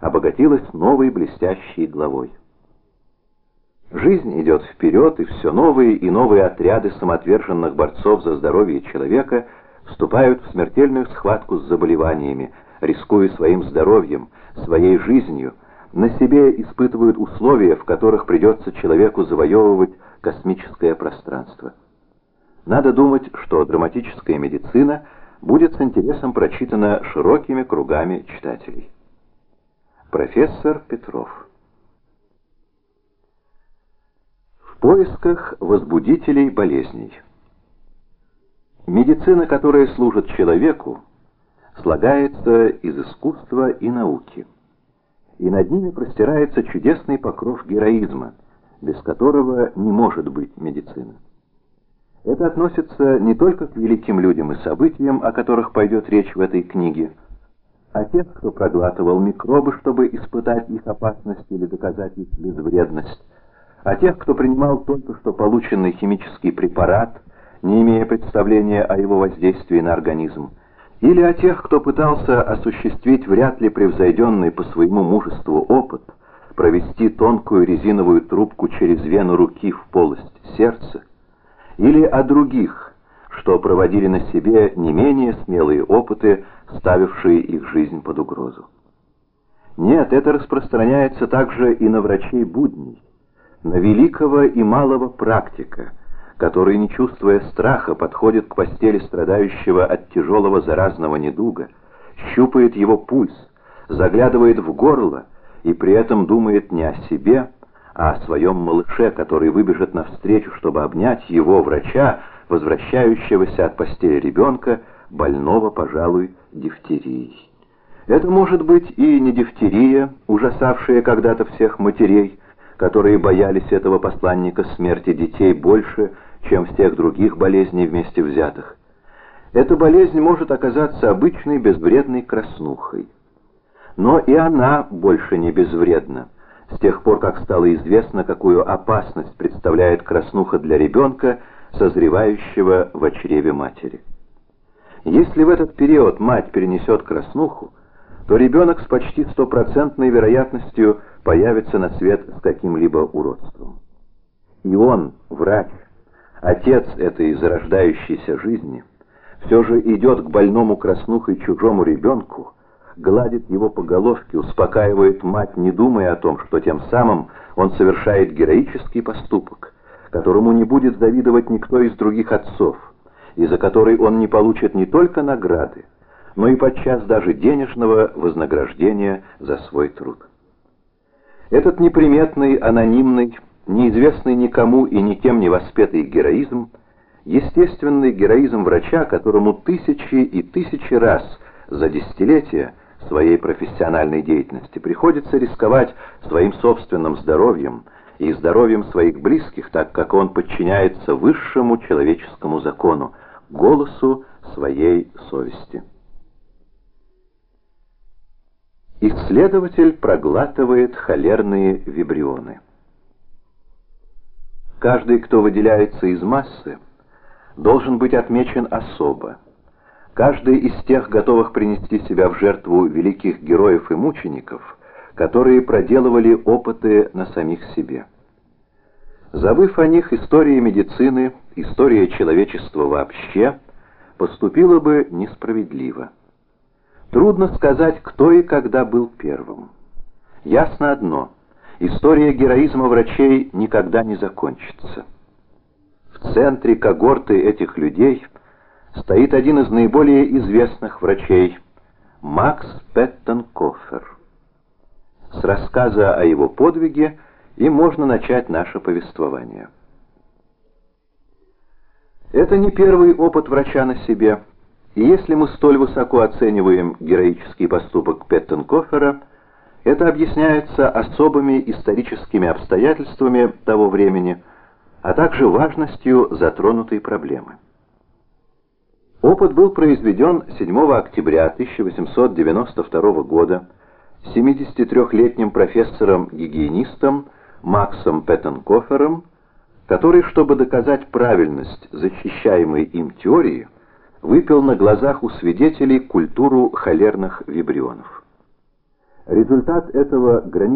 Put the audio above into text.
обогатилась новой блестящей главой. Жизнь идет вперед, и все новые и новые отряды самоотверженных борцов за здоровье человека вступают в смертельную схватку с заболеваниями, рискуя своим здоровьем, своей жизнью, на себе испытывают условия, в которых придется человеку завоевывать космическое пространство. Надо думать, что драматическая медицина будет с интересом прочитана широкими кругами читателей. Профессор Петров В поисках возбудителей болезней Медицина, которая служит человеку, слагается из искусства и науки. И над ними простирается чудесный покров героизма, без которого не может быть медицина. Это относится не только к великим людям и событиям, о которых пойдет речь в этой книге, а тех, кто проглатывал микробы, чтобы испытать их опасность или доказать их безвредность, а тех, кто принимал только что полученный химический препарат, не имея представления о его воздействии на организм, или о тех, кто пытался осуществить вряд ли превзойденный по своему мужеству опыт, провести тонкую резиновую трубку через вену руки в полость сердца, или о других, что проводили на себе не менее смелые опыты, ставившие их жизнь под угрозу. Нет, это распространяется также и на врачей будней, на великого и малого практика, который, не чувствуя страха, подходит к постели страдающего от тяжелого заразного недуга, щупает его пульс, заглядывает в горло и при этом думает не о себе, о своем малыше, который выбежит навстречу, чтобы обнять его, врача, возвращающегося от постели ребенка, больного, пожалуй, дифтерией. Это может быть и не дифтерия, ужасавшая когда-то всех матерей, которые боялись этого посланника смерти детей больше, чем всех других болезней вместе взятых. Эта болезнь может оказаться обычной безвредной краснухой. Но и она больше не безвредна, с тех пор, как стало известно, какую опасность представляет краснуха для ребенка, созревающего в чреве матери. Если в этот период мать перенесет краснуху, то ребенок с почти стопроцентной вероятностью появится на свет с каким-либо уродством. И он, врач, отец этой зарождающейся жизни, все же идет к больному краснухой чужому ребенку, гладит его по головке, успокаивает мать, не думая о том, что тем самым он совершает героический поступок, которому не будет завидовать никто из других отцов, и за который он не получит не только награды, но и подчас даже денежного вознаграждения за свой труд. Этот неприметный, анонимный, неизвестный никому и никем не воспетый героизм, естественный героизм врача, которому тысячи и тысячи раз за десятилетия своей профессиональной деятельности приходится рисковать своим собственным здоровьем и здоровьем своих близких, так как он подчиняется высшему человеческому закону, голосу своей совести. Исследователь проглатывает холерные вибрионы. Каждый, кто выделяется из массы, должен быть отмечен особо. Каждый из тех, готовых принести себя в жертву великих героев и мучеников, которые проделывали опыты на самих себе. Забыв о них, история медицины, история человечества вообще поступила бы несправедливо. Трудно сказать, кто и когда был первым. Ясно одно — история героизма врачей никогда не закончится. В центре когорты этих людей стоит один из наиболее известных врачей — Макс Петтенкофер. С рассказа о его подвиге и можно начать наше повествование. Это не первый опыт врача на себе — и если мы столь высоко оцениваем героический поступок Петтенкофера, это объясняется особыми историческими обстоятельствами того времени, а также важностью затронутой проблемы. Опыт был произведен 7 октября 1892 года 73-летним профессором-гигиенистом Максом Петтенкофером, который, чтобы доказать правильность защищаемой им теории, выпил на глазах у свидетелей культуру холерных вибрионов. Результат этого граничит